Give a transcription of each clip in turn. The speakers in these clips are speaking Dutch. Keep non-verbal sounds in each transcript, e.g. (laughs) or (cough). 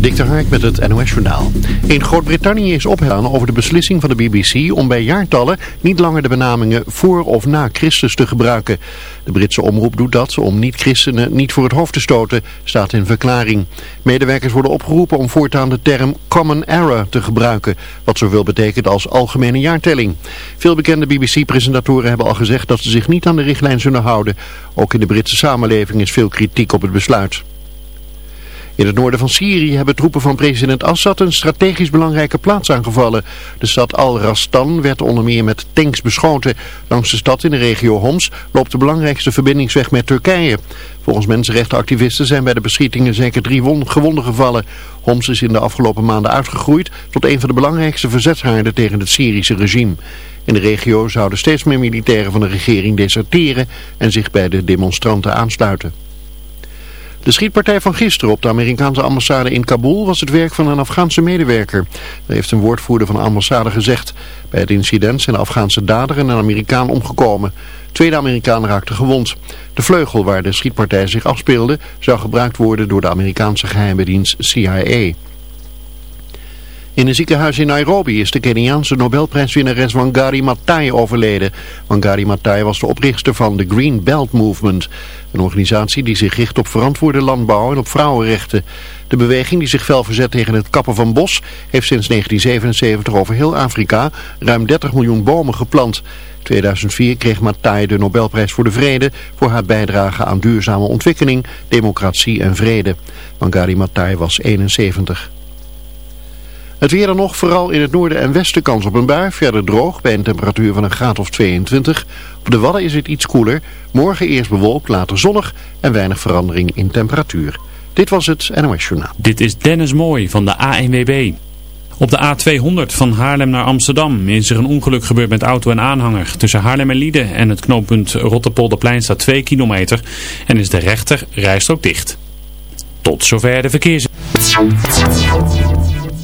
Dik de Hark met het NOS Journaal. In Groot-Brittannië is opgegaan over de beslissing van de BBC om bij jaartallen niet langer de benamingen voor of na Christus te gebruiken. De Britse omroep doet dat om niet-christenen niet voor het hoofd te stoten, staat in verklaring. Medewerkers worden opgeroepen om voortaan de term Common Era te gebruiken, wat zoveel betekent als algemene jaartelling. Veel bekende BBC-presentatoren hebben al gezegd dat ze zich niet aan de richtlijn zullen houden. Ook in de Britse samenleving is veel kritiek op het besluit. In het noorden van Syrië hebben troepen van president Assad een strategisch belangrijke plaats aangevallen. De stad Al-Rastan werd onder meer met tanks beschoten. Langs de stad in de regio Homs loopt de belangrijkste verbindingsweg met Turkije. Volgens mensenrechtenactivisten zijn bij de beschietingen zeker drie gewonden gevallen. Homs is in de afgelopen maanden uitgegroeid tot een van de belangrijkste verzetshaarden tegen het Syrische regime. In de regio zouden steeds meer militairen van de regering deserteren en zich bij de demonstranten aansluiten. De schietpartij van gisteren op de Amerikaanse ambassade in Kabul was het werk van een Afghaanse medewerker. Dat heeft een woordvoerder van de ambassade gezegd. Bij het incident zijn de Afghaanse dader en een Amerikaan omgekomen. Tweede Amerikaan raakte gewond. De vleugel waar de schietpartij zich afspeelde zou gebruikt worden door de Amerikaanse geheime dienst CIA. In een ziekenhuis in Nairobi is de Keniaanse Nobelprijswinnares Wangari Maathai overleden. Wangari Maathai was de oprichter van de Green Belt Movement. Een organisatie die zich richt op verantwoorde landbouw en op vrouwenrechten. De beweging die zich fel verzet tegen het kappen van bos heeft sinds 1977 over heel Afrika ruim 30 miljoen bomen geplant. 2004 kreeg Maathai de Nobelprijs voor de Vrede voor haar bijdrage aan duurzame ontwikkeling, democratie en vrede. Wangari Maathai was 71. Het weer dan nog, vooral in het noorden en westen kans op een bui. Verder droog bij een temperatuur van een graad of 22. Op de Wadden is het iets koeler. Morgen eerst bewolkt, later zonnig en weinig verandering in temperatuur. Dit was het NOS Journaal. Dit is Dennis Mooi van de ANWB. Op de A200 van Haarlem naar Amsterdam is er een ongeluk gebeurd met auto en aanhanger. Tussen Haarlem en Lieden en het knooppunt Rotterpolderplein staat 2 kilometer en is de rechter rijstrook dicht. Tot zover de verkeers.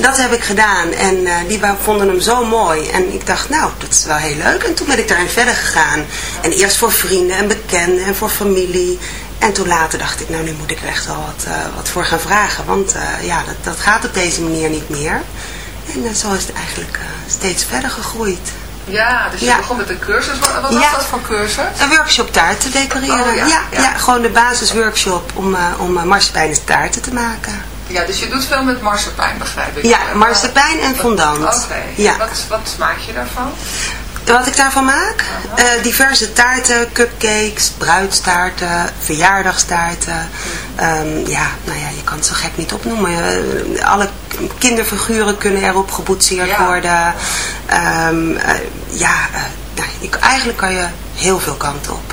Dat heb ik gedaan en eh, die vonden hem zo mooi. En ik dacht, nou, dat is wel heel leuk. En toen ben ik daarin verder gegaan. En eerst voor vrienden en bekenden en voor familie. En toen later dacht ik, nou, nu moet ik er echt wel wat, eh, wat voor gaan vragen. Want eh, ja, dat, dat gaat op deze manier niet meer. En zo is het eigenlijk steeds verder gegroeid. Ja, dus je Ja. begon met een cursus. Wat, wat was Ja. dat voor cursus? Een workshop taarten decoreren. Oh, ja, ja, gewoon de basisworkshop om, uh, om uh, marsepeinen taarten te maken. Ja, dus je doet veel met marsepein, begrijp ik. Ja, marsepein en fondant. Oké. Ja. Wat, wat maak je daarvan? Wat ik daarvan maak? Eh, diverse taarten, cupcakes, bruidstaarten, verjaardagstaarten. Ehm, ja, nou ja, je kan het zo gek niet opnoemen. Eh, alle kinderfiguren kunnen erop geboetseerd Ja. worden. Ehm, eh, ja, nou, je- eigenlijk kan je heel veel kanten op.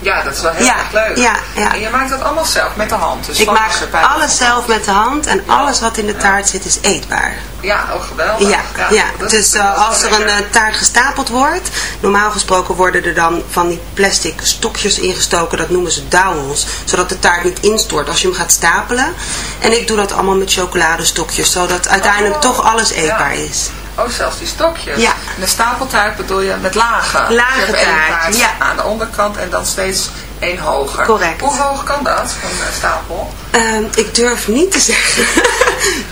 Ja, dat is wel heel Ja, erg leuk. ja, ja. En je maakt dat allemaal zelf met de hand. Dus Ik maak alles zelf met de hand en alles wat in de taart zit is eetbaar. Ja, oh geweldig. Ja, ja. dus eh, als er een eh, taart gestapeld wordt, normaal gesproken worden er dan van die plastic stokjes ingestoken, dat noemen ze dowels, zodat de taart niet instort als je hem gaat stapelen. En ik doe dat allemaal met chocoladestokjes, zodat uiteindelijk Oh, toch alles eetbaar is. Oh, zelfs die stokjes. Ja. En de stapeltaart bedoel je met lagen. Lage één taart, ja. aan de onderkant en dan steeds één hoger. Correct. Hoe hoog kan dat, een eh, stapel? Ehm, ik durf niet te (laughs) zeggen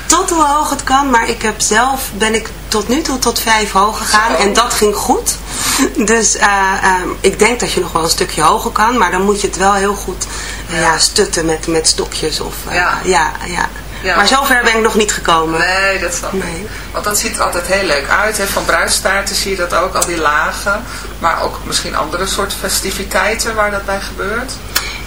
tot hoe hoog het kan, maar ik heb zelf, ben ik tot nu toe tot vijf hoog gegaan Zo. en dat ging goed. (laughs) Dus eh, ehm, ik denk dat je nog wel een stukje hoger kan, maar dan moet je het wel heel goed eh, ja. stutten met, met stokjes. Of, Ja. ja. Ja, Ja. Maar zover ben ik nog niet gekomen. Nee, dat snap ik. Nee. Want dat ziet er altijd heel leuk uit. Hè. Van bruidstaarten zie je dat ook, al die lagen. Maar ook misschien andere soorten festiviteiten waar dat bij gebeurt.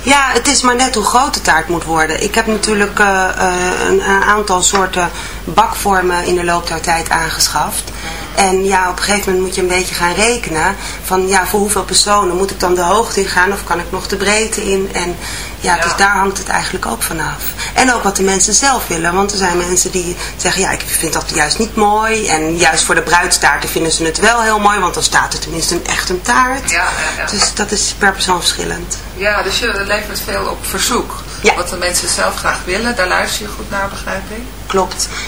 Ja, het is maar net hoe groot de taart moet worden. Ik heb natuurlijk eh, eh, een, een aantal soorten bakvormen in de loop der tijd aangeschaft. En ja, op een gegeven moment moet je een beetje gaan rekenen van ja, voor hoeveel personen moet ik dan de hoogte in gaan of kan ik nog de breedte in? En ja, Ja. dus daar hangt het eigenlijk ook vanaf. En ook wat de mensen zelf willen, want er zijn mensen die zeggen ja, ik vind dat juist niet mooi. En juist voor de bruidstaarten vinden ze het wel heel mooi, want dan staat er tenminste een echt een taart. Ja, ja, ja. Dus dat is per persoon verschillend. Ja, dus je levert veel op verzoek. Wat de mensen zelf graag willen, daar luister je goed naar, begrijp ik. Klopt.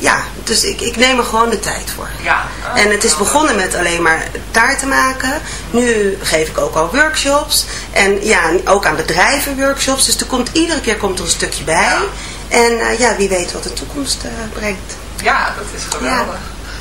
ja, dus ik, ik neem er gewoon de tijd voor. Ja. En het is begonnen met alleen maar taarten maken. Nu geef ik ook al workshops. En ja, ook aan bedrijven workshops. Dus er komt, iedere keer komt er een stukje bij. En eh, ja, wie weet wat de toekomst eh, brengt. Ja, dat is geweldig.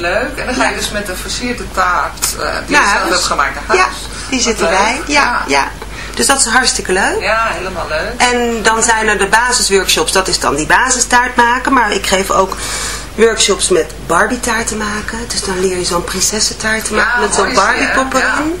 Leuk. En dan ga je dus met een versierde taart eh, die je zelf huis. hebt gemaakt naar huis. Ja, die Wat zit leuk. erbij. Ja, ja. Dus dat is hartstikke leuk. Ja, helemaal leuk. En dan zijn er de basisworkshops, dat is dan die basistaart maken. Maar ik geef ook workshops met Barbie taarten maken. Dus dan leer je zo'n prinsessentaart te Ja, maken met zo'n Barbie hè? pop Ja. erin.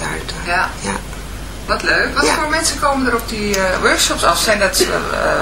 taarten. Ja, Ja. wat leuk. Wat Ja. voor mensen komen er op die eh, workshops af? Zijn dat eh, eh,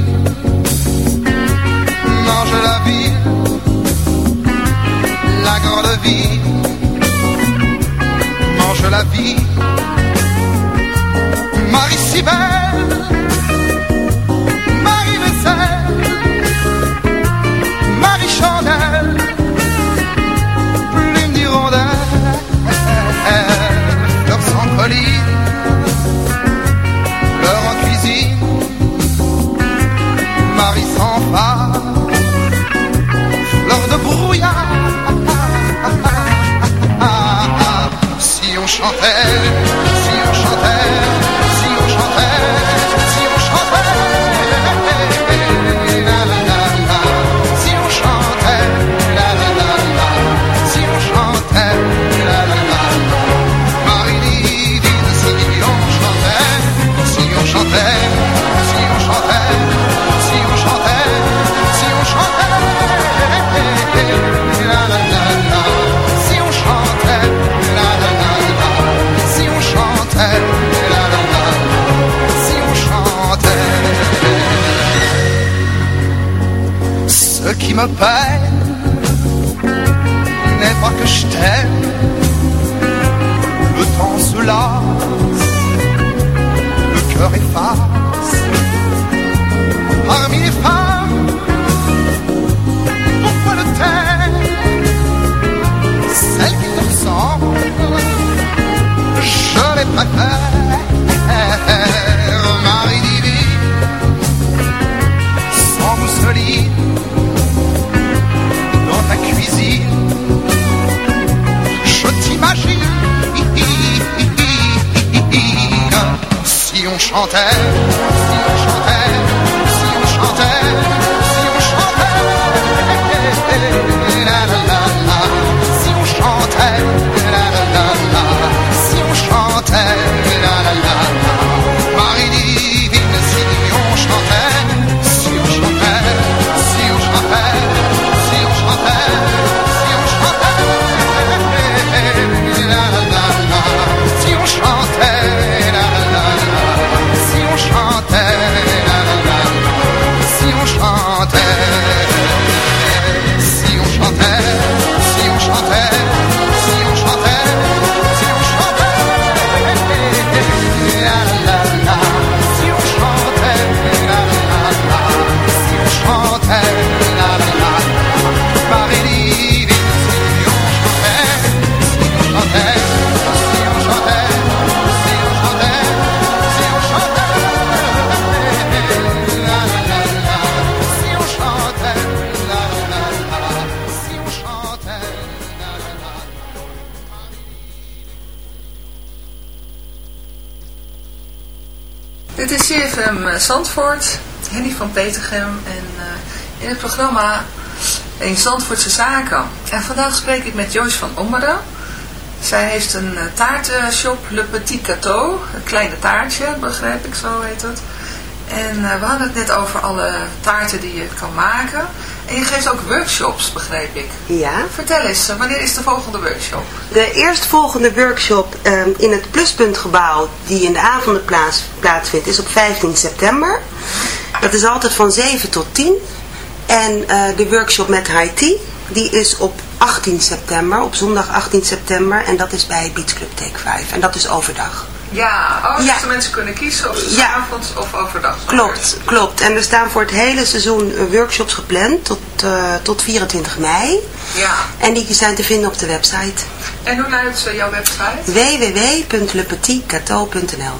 La Zandvoort, Henny van Petergem en eh, in het programma in Zandvoortse Zaken. En vandaag spreek ik met Joyce van Ommeren. Zij heeft een eh, taartenshop, Le Petit Cateau, een kleine taartje, begrijp ik, zo heet het. En eh, we hadden het net over alle taarten die je kan maken. En je geeft ook workshops, begreep ik. Ja. Vertel eens, wanneer is de volgende workshop? De eerstvolgende workshop ehm, in het Pluspuntgebouw, die in de avonden plaats, plaatsvindt, is op 15 september. Dat is altijd van 7 tot 10. En eh, de workshop met tea, die is op 18 september, op zondag 18 september. En dat is bij Beach Club Take 5. En dat is overdag. Ja, oh, dus de mensen kunnen kiezen of ze Ja. avonds of overdag. Klopt, klopt. En er staan voor het hele seizoen eh, workshops gepland tot, eh, tot 24 mei. Ja. En die zijn te vinden op de website En hoe luidt jouw website? www.lepetitcateau.nl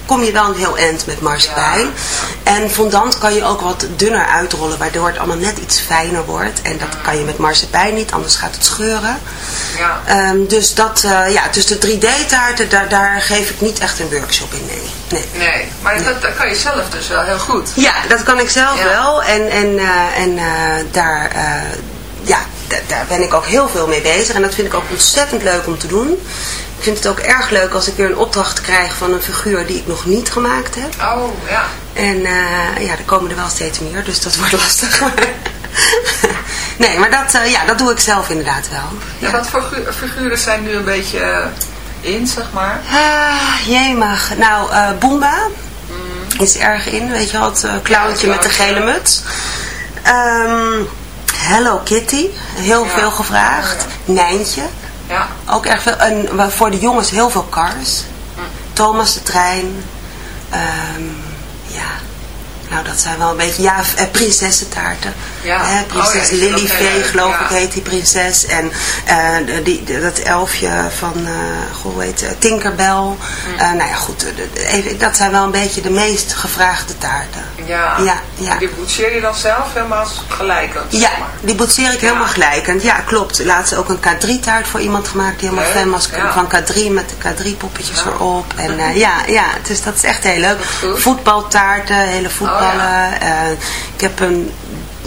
kom je wel een heel eind met marsepein. En fondant kan je ook wat dunner uitrollen, waardoor het allemaal net iets fijner wordt. En dat kan je met marsepein niet, anders gaat het scheuren. Ja. Ehm, dus, dat, eh, ja, dus de 3D-taarten, daar, daar geef ik niet echt een workshop in, nee. nee. Nee, maar dat, dat kan je zelf dus wel heel goed. Ja, dat kan ik zelf Ja. wel. En, en, eh, en eh, daar, ja, da- daar ben ik ook heel veel mee bezig. En dat vind ik ook ontzettend leuk om te doen. Ik vind het ook erg leuk als ik weer een opdracht krijg van een figuur die ik nog niet gemaakt heb. Oh, ja. En eh, ja, er komen er wel steeds meer, dus dat (laughs) wordt lastig. nee, maar dat, eh, ja, dat doe ik zelf inderdaad wel. En wat voor gu- figuren zijn nu een beetje eh, in, zeg maar? Ah, jemig. Nou, Boomba is erg in, weet je wel, het Ja, met de gele muts. Ehm, Hello Kitty, heel Ja. veel gevraagd. Nijntje, Ja. ook erg veel. En voor de jongens heel veel Cars. Thomas de Trein. Ehm, ja, nou dat zijn wel een beetje, ja, eh, prinsessentaarten. Hè, prinses Oh ja, Lilifee, leuk, geloof ik, heet die prinses. En eh, die, dat elfje van, eh goh, hoe heet het, Tinkerbell. Mm. Eh, nou ja, goed, even, dat zijn wel een beetje de meest gevraagde taarten. Ja. Ja, ja. Die boetseer je dan zelf helemaal gelijkend, Ja, zeg maar. die boetseer ik Ja. helemaal gelijkend. Ja, klopt. Laatst ook een K3-taart voor iemand gemaakt die helemaal fan was ja. van K3 met de K3-poppetjes Ja. erop. En ja, ja, dus dat is echt heel leuk. Voetbaltaarten, hele voetballen. Oh, ik heb een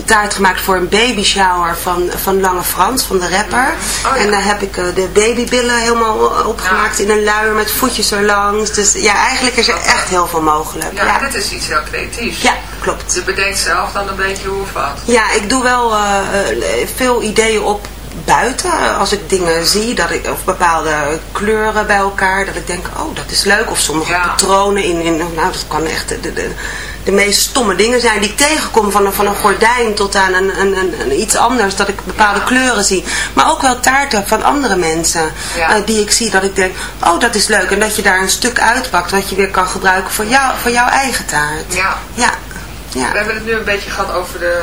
taart gemaakt voor een baby shower van, van Lange Frans, van de rapper. Oh, ja. En daar heb ik eh, de babybillen helemaal opgemaakt in een luier met voetjes erlangs. Dus ja, eigenlijk is er echt heel veel mogelijk. Ja, Ja, dit is iets heel creatiefs. ja klopt. Je bedenkt zelf dan een beetje hoe of wat. Ja, ik doe wel eh, eh, veel ideeën op buiten. Als ik dingen zie, dat ik, of bepaalde kleuren bij elkaar, dat ik denk, oh, dat is leuk. Of sommige patronen in, in, nou, dat kan echt de, de, de meest stomme dingen zijn die ik tegenkom. Van een, van een gordijn tot aan een, een, een, een iets anders, dat ik bepaalde Ja. kleuren zie. Maar ook wel taarten van andere mensen, Ja. eh, die ik zie, dat ik denk, oh, dat is leuk. En dat je daar een stuk uitpakt, wat je weer kan gebruiken voor, jou, voor jouw eigen taart. Ja. Ja. ja. We hebben het nu een beetje gehad over de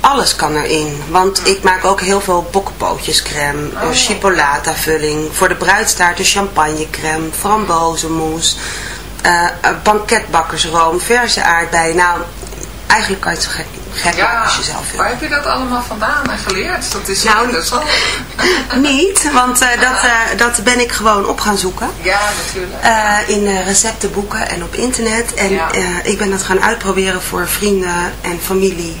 alles kan erin. Want ik maak ook heel veel bokkenpootjescrème, Oh. chipolata vulling. Voor de bruidstaart een champagnecrème, frambozenmousse, eh, banketbakkersroom, verse aardbeien. Nou, eigenlijk kan je het zo gek, gek maken als je zelf wil. waar heb je dat allemaal vandaan en geleerd? Dat is Nou, interessant. (laughs) Niet, want eh, dat, eh, dat ben ik gewoon op gaan zoeken. Ja, natuurlijk. Eh, in receptenboeken en op internet. En Ja. ik ben dat gaan uitproberen voor vrienden en familie.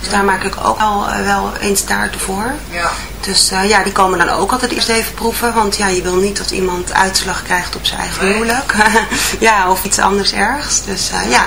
Dus daar maak ik ook al eh, wel eens taarten voor. ja. Dus eh, ja, die komen dan ook altijd eerst even proeven. Want ja, je wil niet dat iemand uitslag krijgt op zijn eigen Nee. huwelijk. (laughs) ja, of iets anders ergs. Dus eh, ja.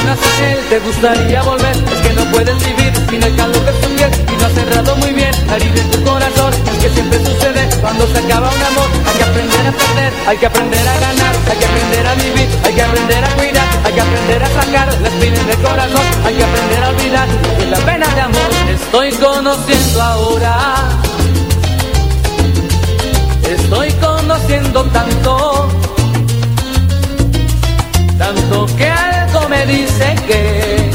Y te gustaría volver. Es que no puedes vivir sin el calor de su piel. Y no has cerrado muy bien la en tu corazón. Es que siempre sucede cuando se acaba un amor. Hay que aprender a perder, hay que aprender a ganar, hay que aprender a vivir, hay que aprender a cuidar, hay que aprender a sacar la espina del corazón. Hay que aprender a olvidar es la pena de amor. Estoy conociendo ahora. Estoy conociendo tanto, tanto que algo dice que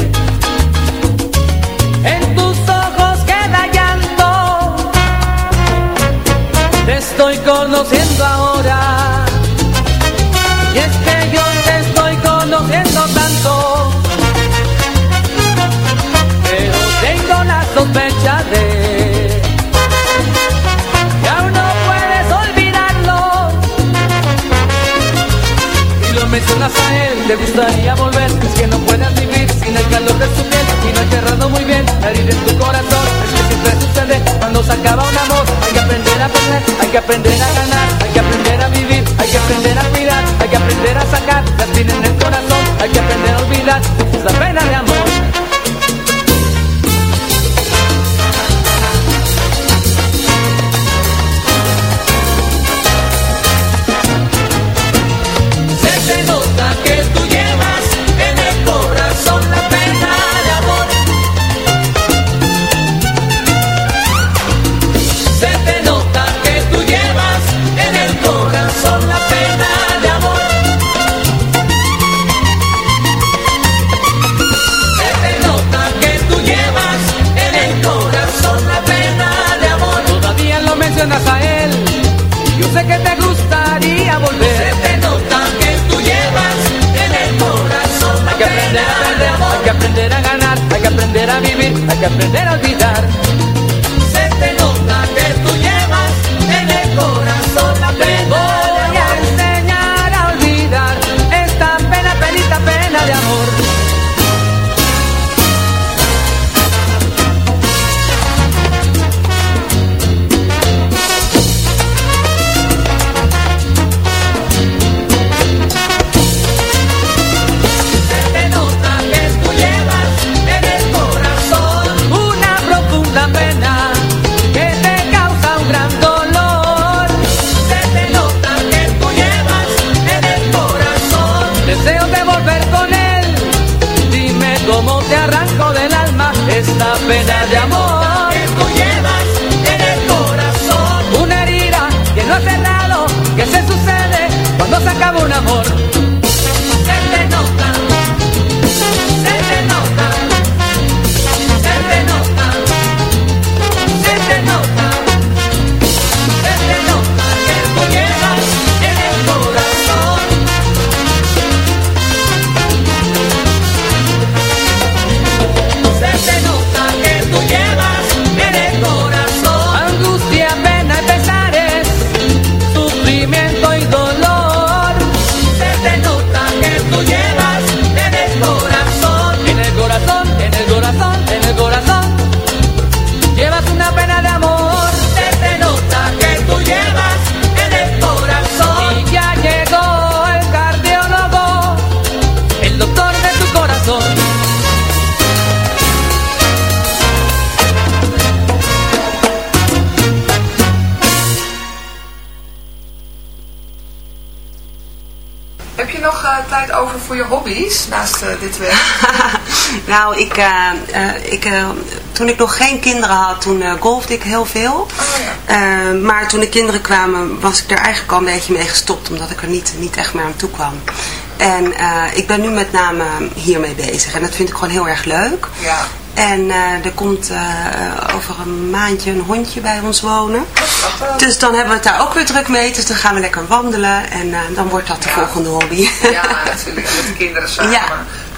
en tus ojos queda llanto. Te estoy conociendo ahora, Mencionas a él, te gustaría volver. Es que no puedes vivir sin el calor de su piel. Y no he cerrado muy bien la herida en tu corazón. Es que siempre sucede cuando se acaba un amor. Hay que aprender a perder, hay que aprender a ganar, hay que aprender a vivir, hay que aprender a cuidar, hay que aprender a sacar la espina en el corazón. Hay que aprender a olvidar esa pena de amor. Aprender a vivir, hay que aprender a olvidar. Ik, eh, toen ik nog geen kinderen had, toen eh, golfde ik heel veel. Oh, Eh, maar toen de kinderen kwamen, was ik er eigenlijk al een beetje mee gestopt, omdat ik er niet, niet echt meer aan toe kwam. En ik ben nu met name hiermee bezig en dat vind ik gewoon heel erg leuk. Ja. En er komt over een maandje een hondje bij ons wonen. Dus dan hebben we het daar ook weer druk mee. Dus dan gaan we lekker wandelen en dan wordt dat de volgende hobby. Ja, natuurlijk. Met de kinderen samen. (laughs) Ja.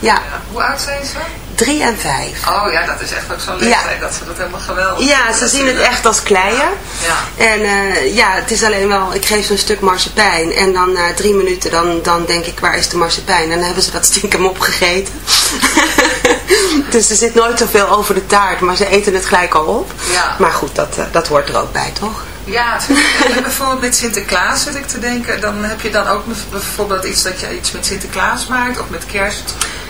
ja, Ja. Hoe oud zijn ze? drie en vijf. Oh ja, dat is echt ook zo'n leeftijd dat ze dat helemaal geweldig Ja, ze zien het echt als kleien. Ja. En eh, ja, het is alleen wel, ik geef ze een stuk marsepein en dan na drie minuten dan, dan denk ik, waar is de marsepein? En dan hebben ze dat stiekem opgegeten. (laughs) dus er zit nooit zoveel over de taart, maar ze eten het gelijk al op. Ja. Maar goed, dat, eh, dat hoort er ook bij, toch? Ja, bijvoorbeeld met Sinterklaas zit ik te denken. Dan heb je dan ook bijvoorbeeld iets dat je iets met Sinterklaas maakt. Of met kerst.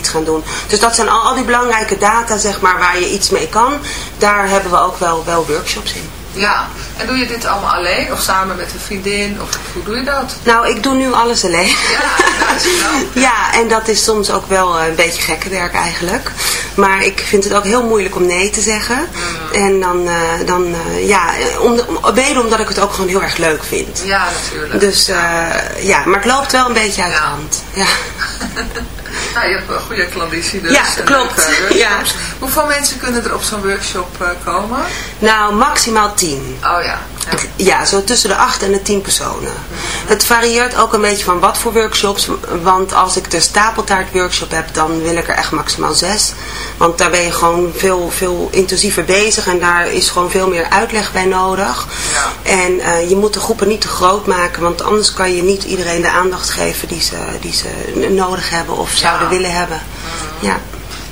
iets gaan doen. Dus dat zijn al, al die belangrijke data, zeg maar, waar je iets mee kan. Daar hebben we ook wel, wel workshops in. Ja. En doe je dit allemaal alleen? Of samen met een vriendin? Of hoe doe je dat? Nou, ik doe nu alles alleen. Ja, dat is wel. (laughs) Ja, en dat is soms ook wel eh, een beetje gekke werk eigenlijk. Maar ik vind het ook heel moeilijk om nee te zeggen. Mm. En dan, eh, dan eh, ja, om, om, mede omdat ik het ook gewoon heel erg leuk vind. Ja, natuurlijk. Dus ja, maar het loopt wel een beetje uit de hand. Ja. (laughs) Nou, je hebt een goede klanditie dus. Ja, klopt. Ja. Hoeveel mensen kunnen er op zo'n workshop eh, komen? Nou, maximaal tien. Oh ja. Ja. Ja, zo tussen de 8 en de 10 personen. Het varieert ook een beetje van wat voor workshops. Want als ik de stapeltaart workshop heb, dan wil ik er echt maximaal 6. Want daar ben je gewoon veel, veel intensiever bezig. En daar is gewoon veel meer uitleg bij nodig. Ja. En eh, je moet de groepen niet te groot maken. Want anders kan je niet iedereen de aandacht geven die ze, die ze nodig hebben of zouden willen hebben. Ja.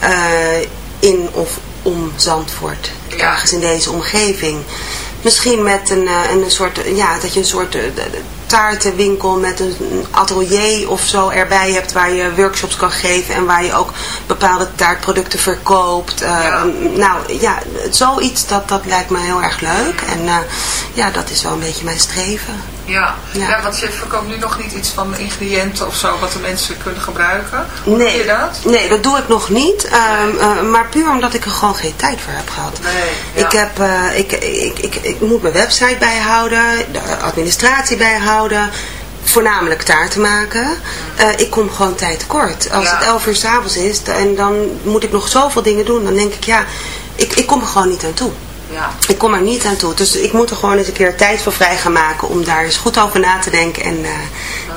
Eh, in of om Zandvoort. Ja. Ergens in deze omgeving. Misschien met een, eh, een soort, ja, dat je een soort eh, taartenwinkel met een atelier of zo erbij hebt waar je workshops kan geven en waar je ook bepaalde taartproducten verkoopt. Eh, Ja. Nou ja, zoiets dat, dat lijkt me heel erg leuk en eh, ja, dat is wel een beetje mijn streven. Ja. Ja. Ja. want je verkoopt nu nog niet iets van ingrediënten of zo wat de mensen kunnen gebruiken. Hoe doe Nee, je dat? nee, dat doe ik nog niet. ehm, eh, maar puur omdat ik er gewoon geen tijd voor heb gehad. Nee, ja. Ik, heb, ik, ik, ik, ik moet mijn website bijhouden, de administratie bijhouden. Voornamelijk taarten maken. Eh, ik kom gewoon tijd tekort. Als Ja. het 11 uur s'avonds is en dan moet ik nog zoveel dingen doen. Dan denk ik, ja, ik, ik kom er gewoon niet aan toe. Ja. Ik kom er niet aan toe. Dus ik moet er gewoon eens een keer tijd voor vrij gaan maken om daar eens goed over na te denken en eh,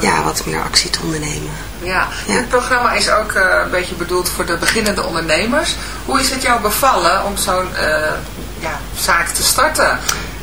ja, wat meer actie te ondernemen. Ja, dit programma is ook eh, een beetje bedoeld voor de beginnende ondernemers. Hoe is het jou bevallen om zo'n ja, zaak te starten?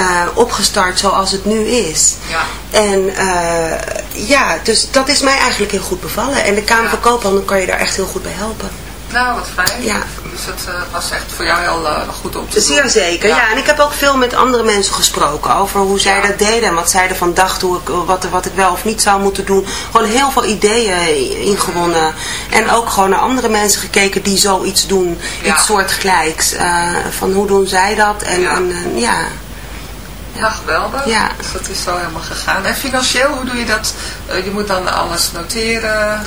eh, opgestart zoals het nu is. Ja. En eh, ja, dus dat is mij eigenlijk heel goed bevallen. En de Kamer van Koophandel kan je daar echt heel goed bij helpen. Nou, wat fijn. Ja. Dus het eh, was echt voor jou heel goed om te doen. Zeer zeker, ja. En ik heb ook veel met andere mensen gesproken over hoe zij dat deden en wat zij ervan dachten, hoe ik, wat, wat ik wel of niet zou moeten doen. Gewoon heel veel ideeën ingewonnen. En ook gewoon naar andere mensen gekeken die zoiets doen, iets soortgelijks. Van hoe doen zij dat? En Ja. en, ja. Ja, geweldig. Ja. Dus dat is zo helemaal gegaan. En financieel, hoe doe je dat? Eh, je moet dan alles noteren.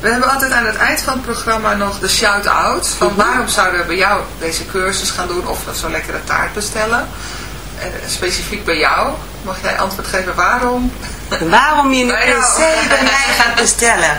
We hebben altijd aan het eind van het programma nog de shout-out. Van Mhm. waarom zouden we bij jou deze cursus gaan doen of zo'n lekkere taart bestellen? En specifiek bij jou. Mag jij antwoord geven waarom? Waarom je jou. se bij mij gaat bestellen?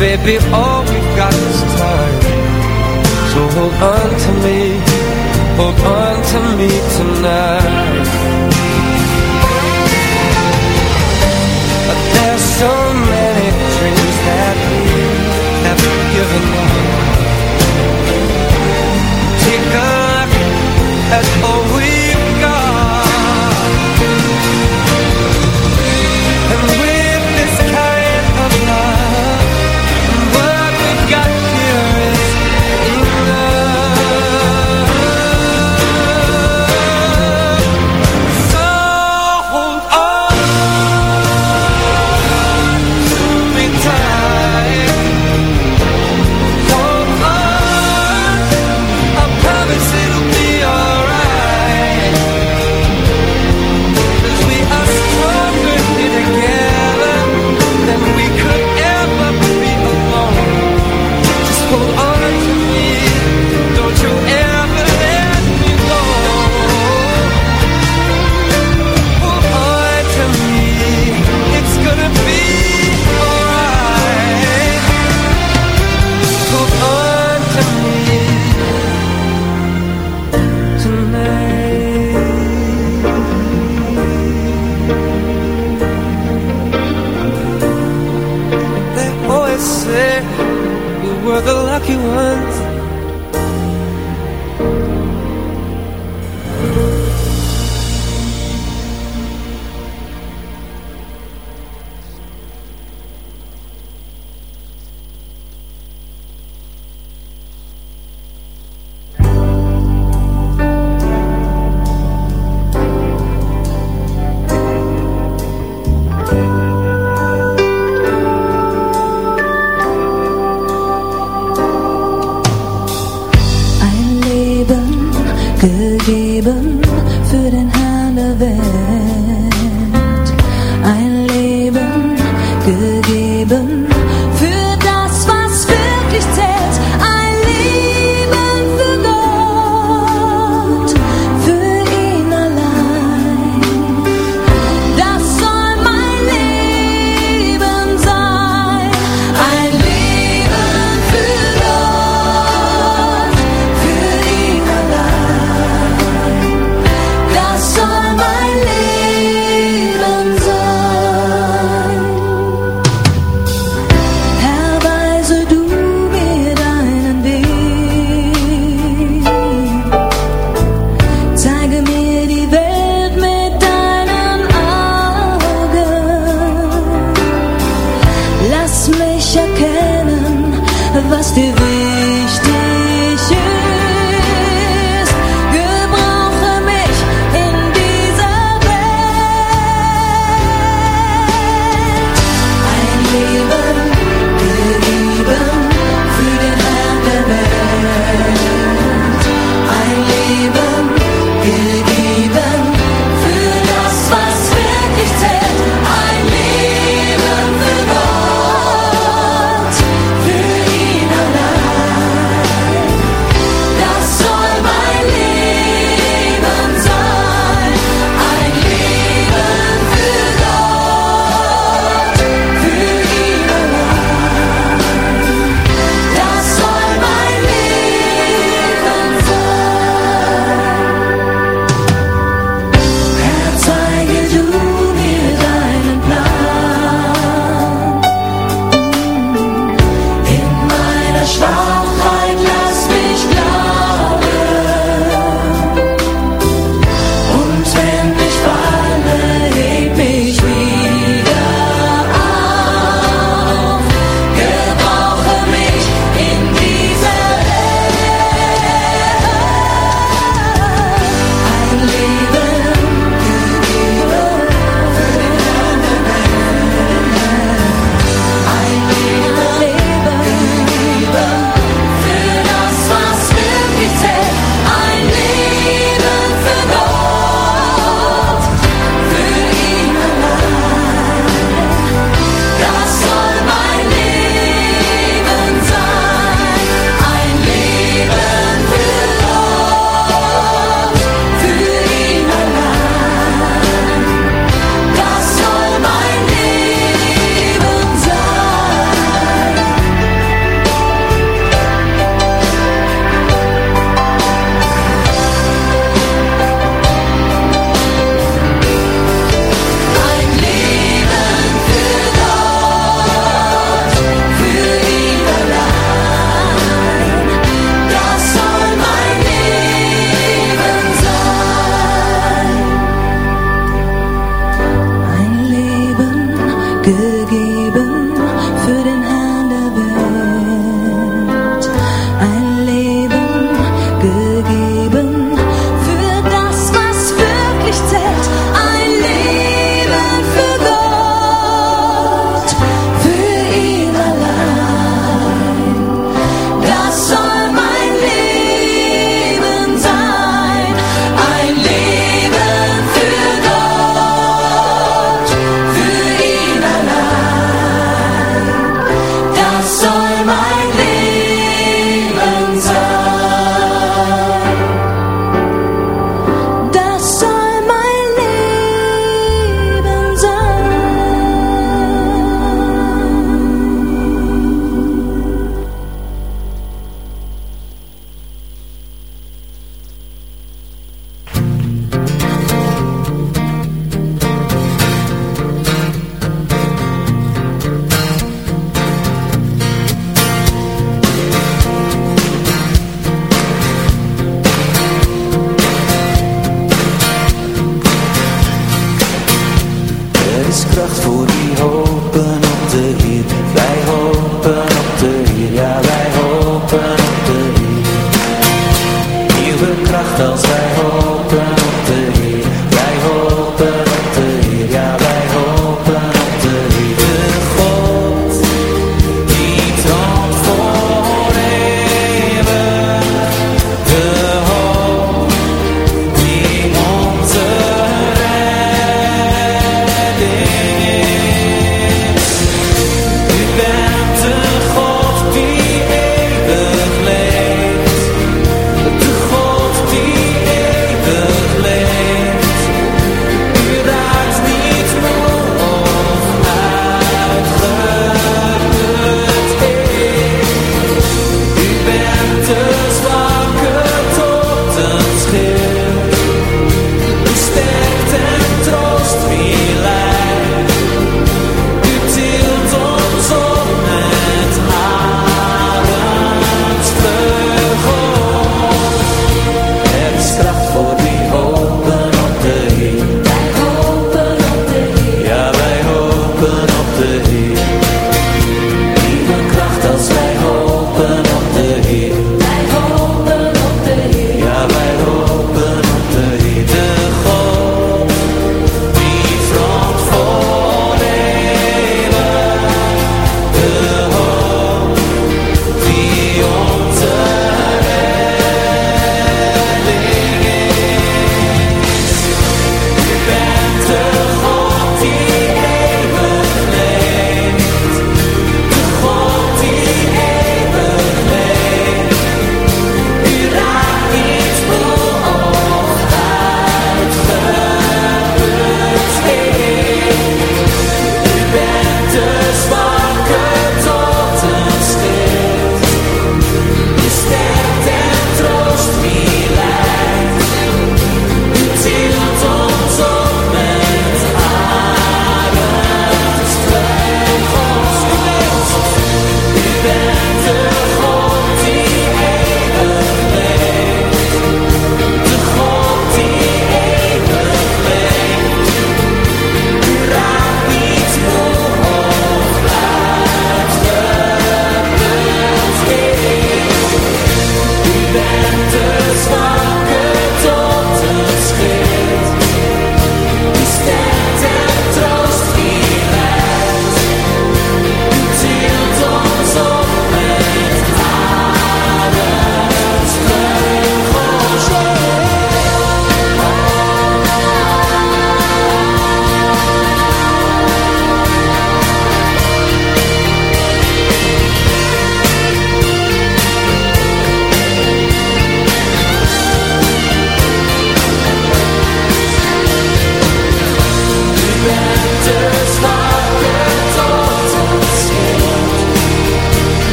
baby, all we've got is time. So hold on to me, hold on to me tonight. But there's so many dreams that we have given up.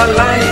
alleen.